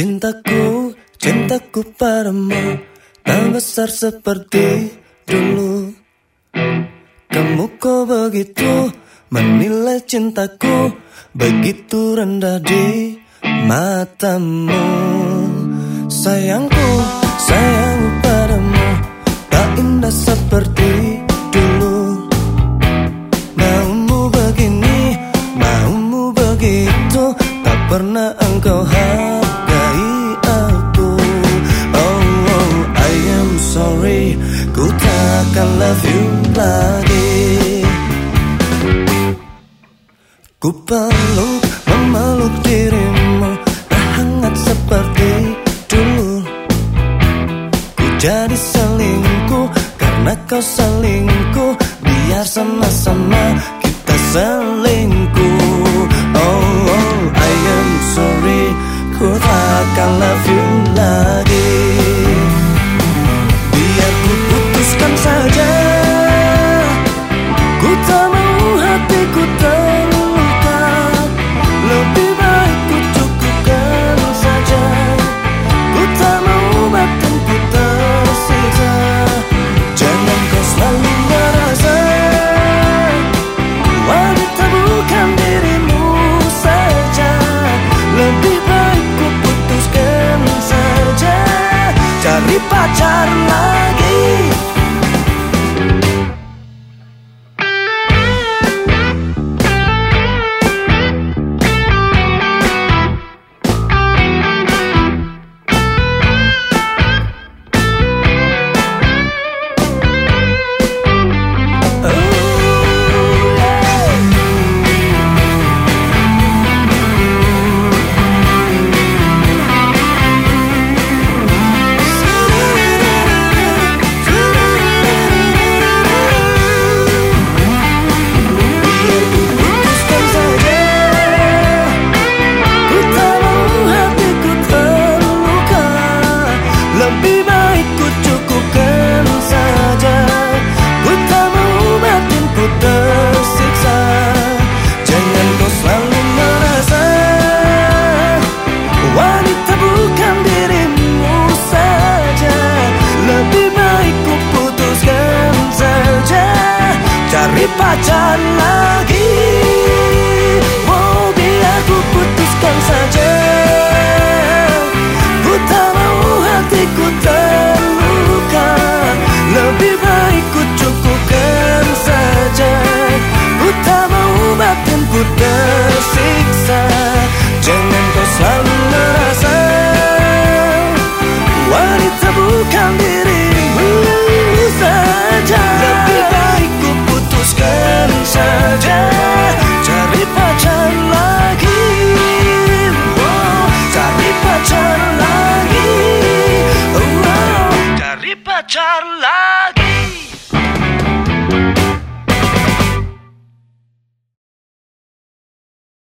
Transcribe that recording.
Cintaku, cintaku padamu Tak besar seperti dulu. Kamu kok begitu menilai cintaku Begitu rendah di matamu. Sayangku, sayang padamu Tak indah seperti dulu. Maumu begini, maumu begitu Tak pernah takkan love you lagi. Ku peluk memeluk dirimu Tak hangat seperti dulu. Ku jadi selingkuh Karena kau selingkuh Biar sama-sama kita selingkuh. Oh, oh, I am sorry Ku takkan love you lagi jalan